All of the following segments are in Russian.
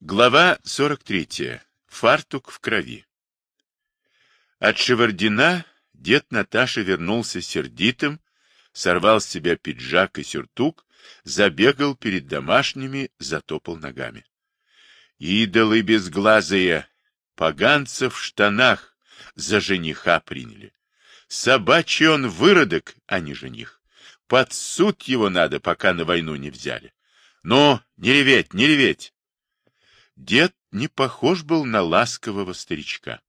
Глава 43. Фартук в крови. От Шевардина дед Наташи вернулся сердитым, сорвал с себя пиджак и сюртук, забегал перед домашними, затопал ногами. Идолы безглазые, поганцев в штанах за жениха приняли. Собачий он выродок, а не жених. Под суд его надо, пока на войну не взяли. Ну, не реветь, не реветь. Дед не похож был на ласкового старичка.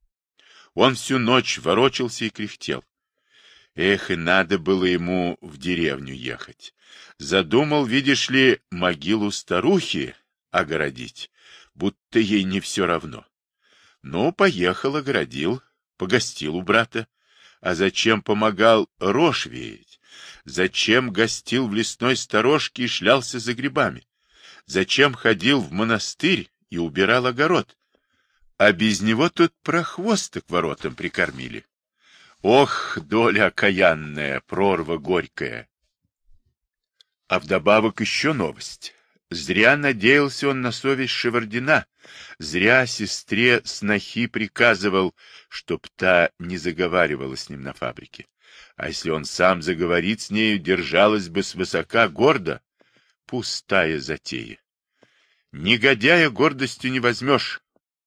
Он всю ночь ворочался и кряхтел. Эх, и надо было ему в деревню ехать. Задумал, видишь ли, могилу старухи огородить, будто ей не все равно. Ну, поехал, огородил, погостил у брата. А зачем помогал рожь веять? Зачем гостил в лесной сторожке и шлялся за грибами? Зачем ходил в монастырь и убирал огород. А без него тут прохвосток воротам прикормили. Ох, доля окаянная, прорва горькая. А вдобавок еще новость. Зря надеялся он на совесть Шевардина, зря сестре снохи приказывал, чтоб та не заговаривала с ним на фабрике. А если он сам заговорит с нею, держалась бы свысока гордо. Пустая затея. Негодяя гордостью не возьмешь.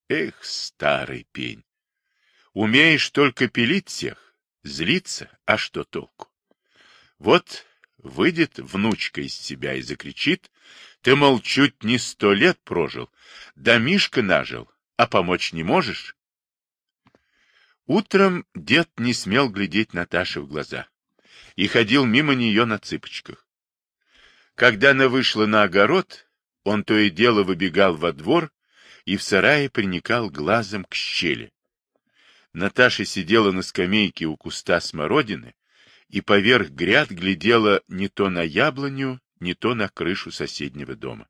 Эх, старый пень! Умеешь только пилить всех, злиться, а что толку? Вот выйдет внучка из себя и закричит, ты, мол, чуть не сто лет прожил, да Мишка нажил, а помочь не можешь? Утром дед не смел глядеть Наташе в глаза и ходил мимо нее на цыпочках. Когда она вышла на огород, он то и дело выбегал во двор и в сарае приникал глазом к щели. Наташа сидела на скамейке у куста смородины и поверх гряд глядела не то на яблоню, не то на крышу соседнего дома.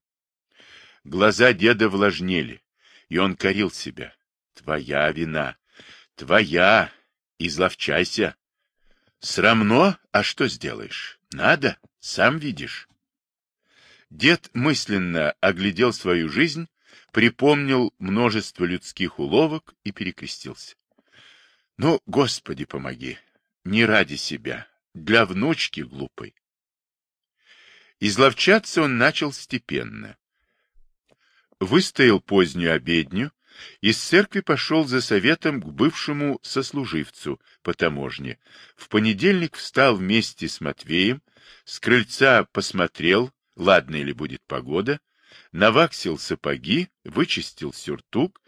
Глаза деда влажнели, и он корил себя. Твоя вина, твоя, изловчайся. Срамно, а что сделаешь? Надо, сам видишь. Дед мысленно оглядел свою жизнь, припомнил множество людских уловок и перекрестился. Ну, Господи, помоги! Не ради себя, для внучки глупой. Изловчаться он начал степенно. Выстоял позднюю обедню, из церкви пошел за советом к бывшему сослуживцу по таможне. В понедельник встал вместе с Матвеем, с крыльца посмотрел, ладная ли будет погода, наваксил сапоги, вычистил сюртук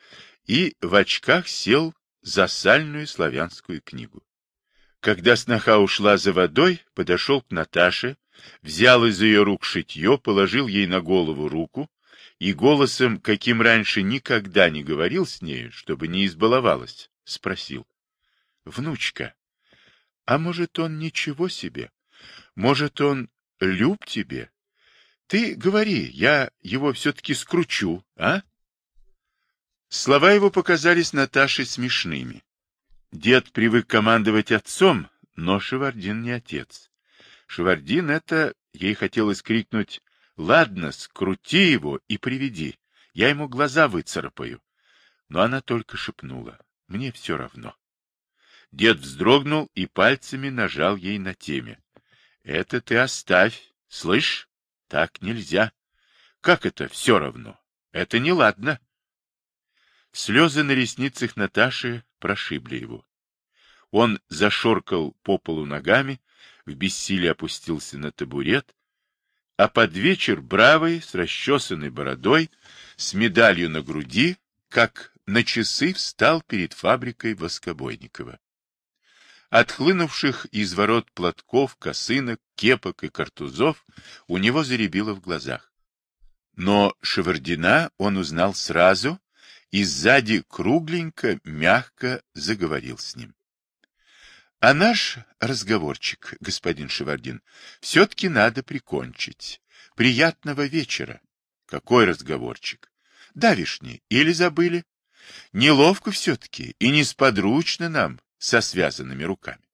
и в очках сел за сальную славянскую книгу. Когда сноха ушла за водой, подошел к Наташе, взял из ее рук шитье, положил ей на голову руку и голосом, каким раньше никогда не говорил с нею, чтобы не избаловалась, спросил. — Внучка, а может, он ничего себе? Может, он люб тебе? Ты говори, я его все-таки скручу, а? Слова его показались Наташе смешными. Дед привык командовать отцом, но Шевардин не отец. Шевардин это, ей хотелось крикнуть, ладно, скрути его и приведи, я ему глаза выцарапаю. Но она только шепнула, мне все равно. Дед вздрогнул и пальцами нажал ей на теме. — Это ты оставь, слышь? Так нельзя. Как это все равно? Это неладно. Слезы на ресницах Наташи прошибли его. Он зашоркал по полу ногами, в бессилии опустился на табурет, а под вечер бравый, с расчесанной бородой, с медалью на груди, как на часы встал перед фабрикой Воскобойникова. Отхлынувших из ворот платков, косынок, кепок и картузов у него заребило в глазах. Но Шевардина он узнал сразу и сзади кругленько, мягко заговорил с ним. А наш разговорчик, господин Шевардин, все-таки надо прикончить. Приятного вечера. Какой разговорчик? Давишний или забыли? Неловко все-таки и несподручно нам со связанными руками.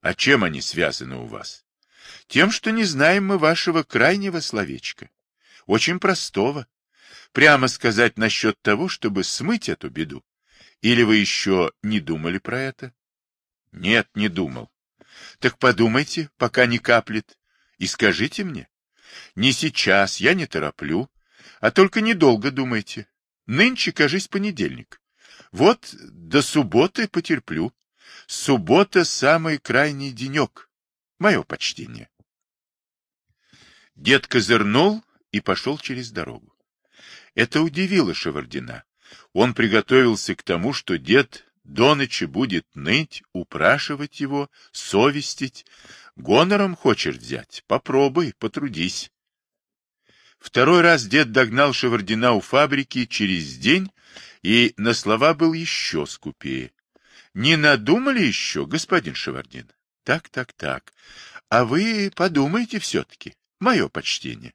А чем они связаны у вас? Тем, что не знаем мы вашего крайнего словечка. Очень простого. Прямо сказать насчет того, чтобы смыть эту беду? Или вы еще не думали про это? Нет, не думал. Так подумайте, пока не каплет, и скажите мне. Не сейчас, я не тороплю, а только недолго думайте. Нынче, кажись, понедельник. Вот до субботы потерплю. Суббота — самый крайний денек. Мое почтение. Дед козырнул и пошел через дорогу. Это удивило Шевардина. Он приготовился к тому, что дед до ночи будет ныть, упрашивать его, совестить. Гонором хочешь взять? Попробуй, потрудись. Второй раз дед догнал Шевардина у фабрики через день и на слова был еще скупее. Не надумали еще, господин Шевардин? Так, так, так. А вы подумайте все-таки. Мое почтение.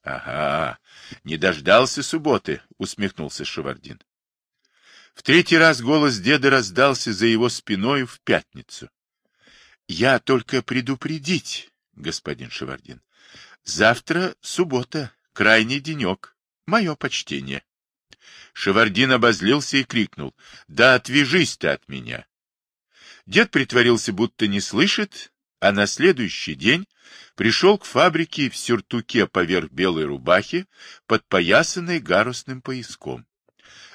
— Ага, не дождался субботы, — усмехнулся Шевардин. В третий раз голос деда раздался за его спиной в пятницу. — Я только предупредить, господин Шевардин. Завтра суббота, крайний денек. Мое почтение. Шевардин обозлился и крикнул. — Да отвяжись ты от меня! Дед притворился, будто не слышит, а на следующий день пришел к фабрике в сюртуке поверх белой рубахи, подпоясанной гарусным пояском.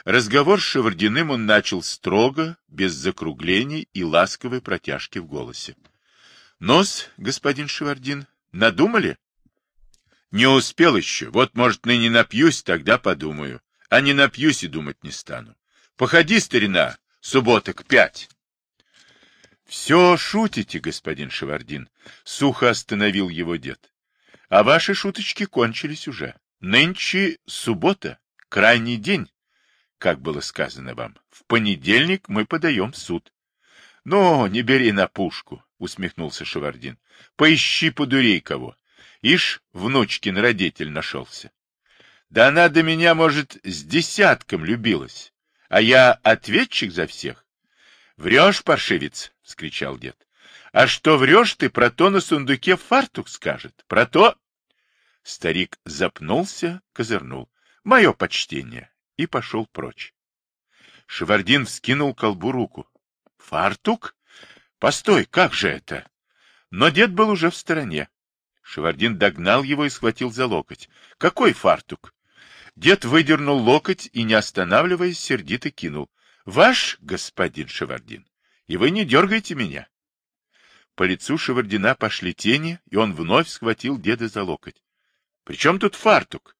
Разговор с Шевардиным он начал строго, без закруглений и ласковой протяжки в голосе. — Нос, господин Шевардин, надумали? — Не успел еще. Вот, может, ныне напьюсь, тогда подумаю. А не напьюсь и думать не стану. Походи, старина, субботок пять. — Все шутите, господин Шевардин, — сухо остановил его дед. — А ваши шуточки кончились уже. Нынче суббота, крайний день, как было сказано вам. В понедельник мы подаем в суд. — Ну, не бери на пушку, — усмехнулся Шевардин. — Поищи подурей кого. Ишь, внучкин родитель нашелся. Да она до меня, может, с десятком любилась, а я ответчик за всех. — Врешь, паршивец! — вскричал дед. — А что врешь ты, про то на сундуке фартук скажет. Про то... Старик запнулся, козырнул. — Мое почтение. И пошел прочь. Шевардин вскинул колбу руку. — Фартук? Постой, как же это? Но дед был уже в стороне. Шевардин догнал его и схватил за локоть. — Какой фартук? Дед выдернул локоть и, не останавливаясь, сердито кинул. Ваш, господин Шевардин, и вы не дергайте меня. По лицу Шевардина пошли тени, и он вновь схватил деда за локоть. — При чем тут фартук?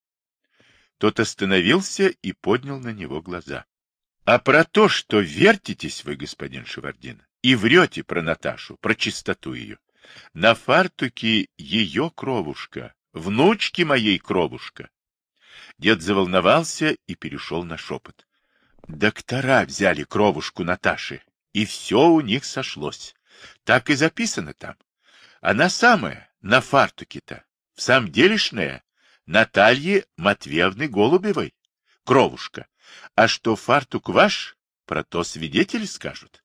Тот остановился и поднял на него глаза. — А про то, что вертитесь вы, господин Шевардин, и врете про Наташу, про чистоту ее. На фартуке ее кровушка, внучки моей кровушка. Дед заволновался и перешел на шепот. Доктора взяли кровушку Наташи, и все у них сошлось. Так и записано там. Она самая, на фартуке-то, в самом делешная, Натальи Матвеевны Голубевой, кровушка. А что фартук ваш, про то свидетели скажут.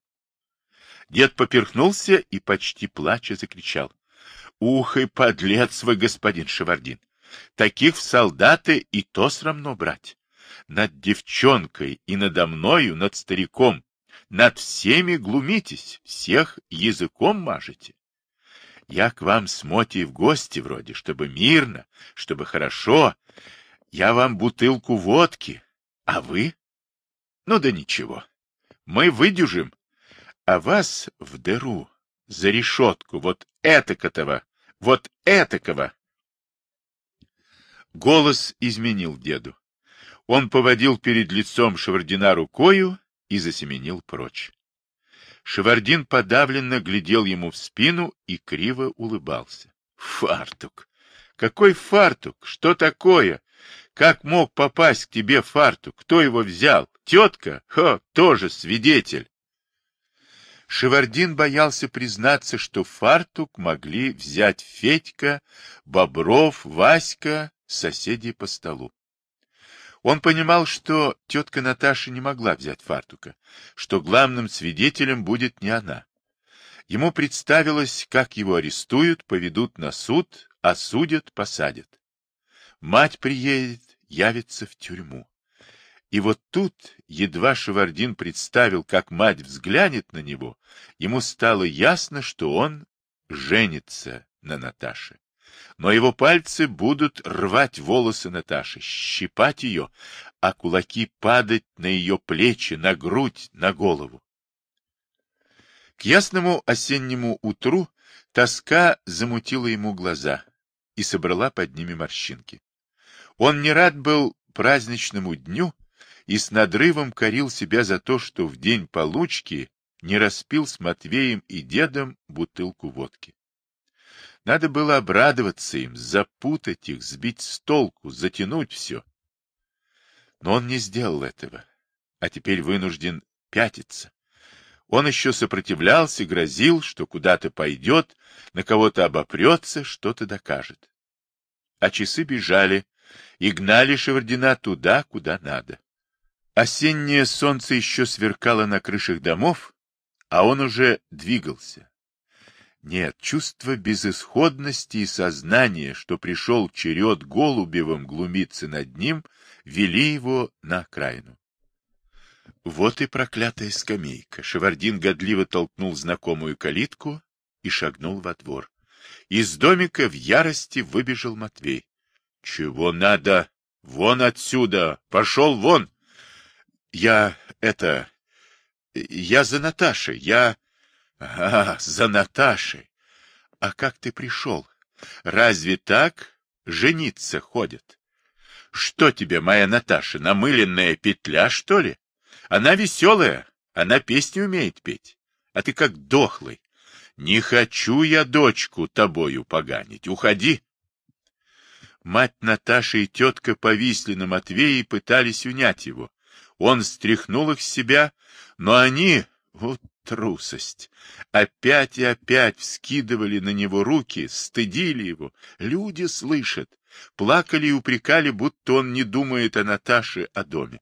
Дед поперхнулся и почти плача закричал. — Ух и подлец вы, господин Шевардин! Таких в солдаты и то срамно брать над девчонкой и надо мною, над стариком, над всеми глумитесь, всех языком мажете. Я к вам с Мотей в гости вроде, чтобы мирно, чтобы хорошо. Я вам бутылку водки, а вы? Ну да ничего, мы выдюжим, а вас в дыру, за решетку, вот этакого, вот этакого. Голос изменил деду. Он поводил перед лицом Шевардина рукою и засеменил прочь. Шевардин подавленно глядел ему в спину и криво улыбался. Фартук! Какой фартук? Что такое? Как мог попасть к тебе фартук? Кто его взял? Тетка? Хо, тоже свидетель. Шевардин боялся признаться, что фартук могли взять Федька, Бобров, Васька, соседи по столу. Он понимал, что тетка Наташа не могла взять фартука, что главным свидетелем будет не она. Ему представилось, как его арестуют, поведут на суд, осудят, посадят. Мать приедет, явится в тюрьму. И вот тут, едва Шевардин представил, как мать взглянет на него, ему стало ясно, что он женится на Наташе. Но его пальцы будут рвать волосы Наташи, щипать ее, а кулаки падать на ее плечи, на грудь, на голову. К ясному осеннему утру тоска замутила ему глаза и собрала под ними морщинки. Он не рад был праздничному дню, и с надрывом корил себя за то, что в день получки не распил с Матвеем и дедом бутылку водки. Надо было обрадоваться им, запутать их, сбить с толку, затянуть все. Но он не сделал этого, а теперь вынужден пятиться. Он еще сопротивлялся, грозил, что куда-то пойдет, на кого-то обопрется, что-то докажет. А часы бежали и гнали Шевардина туда, куда надо. Осеннее солнце еще сверкало на крышах домов, а он уже двигался. Нет, чувство безысходности и сознание, что пришел черед Голубевым глумиться над ним, вели его на окраину. Вот и проклятая скамейка. Шевардин годливо толкнул знакомую калитку и шагнул во двор. Из домика в ярости выбежал Матвей. — Чего надо? Вон отсюда! Пошел вон! Я это... Я за Наташей. Я... А, за Наташей. А как ты пришел? Разве так жениться ходят? Что тебе, моя Наташа, намыленная петля, что ли? Она веселая, она песни умеет петь. А ты как дохлый. Не хочу я дочку тобою поганить. Уходи. Мать Наташа и тетка повисли на Матвея и пытались унять его. Он стряхнул их с себя, но они, вот трусость, опять и опять вскидывали на него руки, стыдили его. Люди слышат, плакали и упрекали, будто он не думает о Наташе, о доме.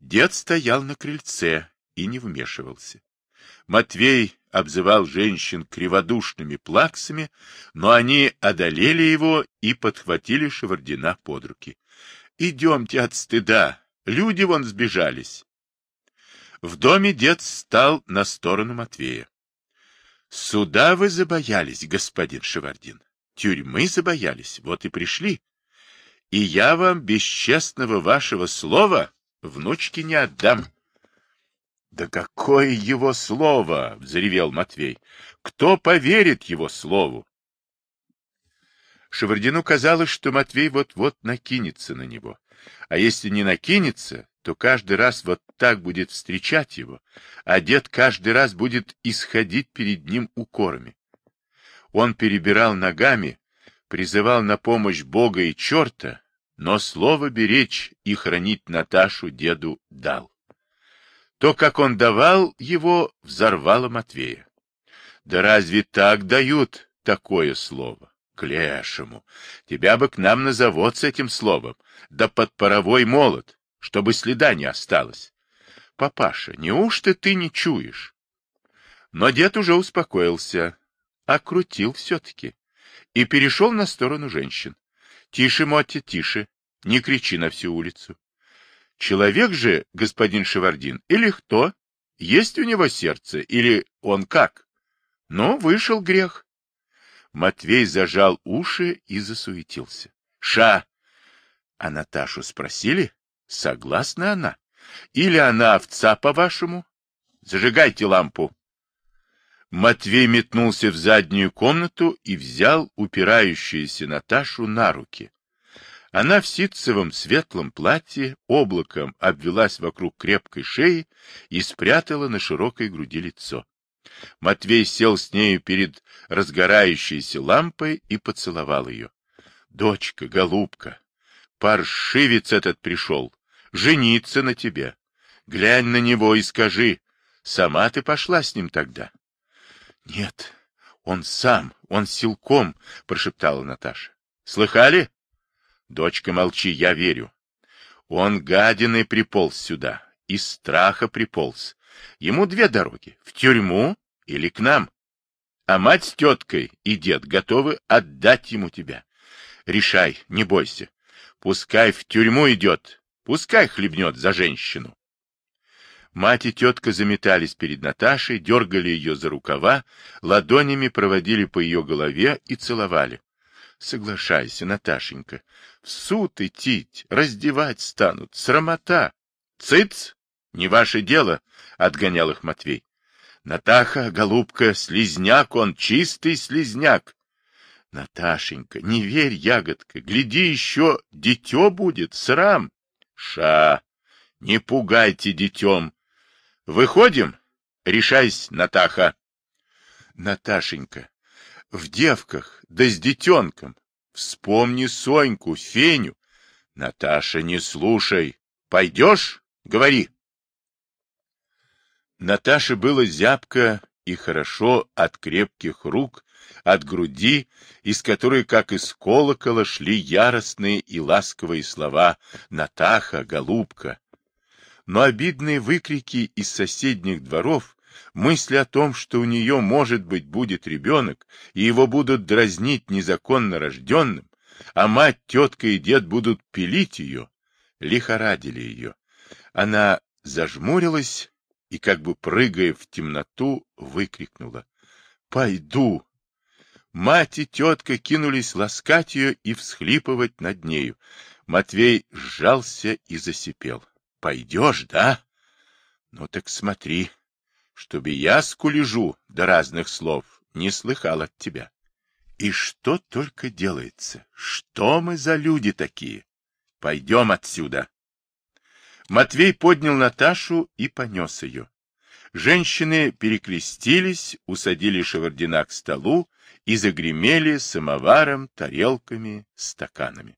Дед стоял на крыльце и не вмешивался. Матвей обзывал женщин криводушными плаксами, но они одолели его и подхватили Шевардина под руки. — Идемте от стыда, Люди вон сбежались. В доме дед стал на сторону Матвея. Суда вы забоялись, господин Шевардин. Тюрьмы забоялись, вот и пришли. И я вам бесчестного вашего слова внучки не отдам. — Да какое его слово! — взревел Матвей. — Кто поверит его слову? Шевардину казалось, что Матвей вот-вот накинется на него. А если не накинется, то каждый раз вот так будет встречать его, а дед каждый раз будет исходить перед ним укорами. Он перебирал ногами, призывал на помощь Бога и черта, но слово беречь и хранить Наташу деду дал. То, как он давал его, взорвало Матвея. Да разве так дают такое слово? К лешему. Тебя бы к нам на завод с этим словом, да под паровой молот, чтобы следа не осталось. Папаша, неужто ты не чуешь? Но дед уже успокоился, окрутил все-таки и перешел на сторону женщин. Тише, Мотти, тише, не кричи на всю улицу. Человек же, господин Шевардин, или кто? Есть у него сердце, или он как? Ну, вышел грех. Матвей зажал уши и засуетился. Ша! А Наташу спросили? Согласна она? Или она овца, по-вашему? Зажигайте лампу. Матвей метнулся в заднюю комнату и взял упирающуюся Наташу на руки. Она в ситцевом светлом платье облаком обвелась вокруг крепкой шеи и спрятала на широкой груди лицо. Матвей сел с нею перед разгорающейся лампой и поцеловал ее. — Дочка, голубка, паршивец этот пришел, жениться на тебе. Глянь на него и скажи, сама ты пошла с ним тогда? — Нет, он сам, он силком, — прошептала Наташа. — Слыхали? — Дочка, молчи, я верю. Он гадиной приполз сюда, из страха приполз. Ему две дороги — в тюрьму или к нам. А мать с теткой и дед готовы отдать ему тебя. Решай, не бойся. Пускай в тюрьму идет, пускай хлебнет за женщину. Мать и тетка заметались перед Наташей, дергали ее за рукава, ладонями проводили по ее голове и целовали. Соглашайся, Наташенька, в суд идти, раздевать станут, срамота. Цыц, не ваше дело, отгонял их Матвей. Натаха, голубка, слизняк он, чистый слизняк. Наташенька, не верь, ягодка, гляди еще, дитё будет, срам. Ша, не пугайте детем. Выходим? Решайся, Натаха. Наташенька, в девках, да с детенком. Вспомни Соньку, Феню. Наташа, не слушай. Пойдешь? Говори. Наташе было зябко и хорошо от крепких рук, от груди, из которой, как из колокола, шли яростные и ласковые слова «Натаха», «Голубка». Но обидные выкрики из соседних дворов, мысли о том, что у нее, может быть, будет ребенок, и его будут дразнить незаконно рожденным, а мать, тетка и дед будут пилить ее, лихорадили ее. Она зажмурилась и, как бы прыгая в темноту, выкрикнула. «Пойду!» Мать и тетка кинулись ласкать ее и всхлипывать над нею. Матвей сжался и засипел. — Пойдешь, да? Ну так смотри, чтобы я скулежу до разных слов не слыхал от тебя. И что только делается? Что мы за люди такие? Пойдем отсюда. Матвей поднял Наташу и понес ее. Женщины перекрестились, усадили Шевардина к столу и загремели самоваром, тарелками, стаканами.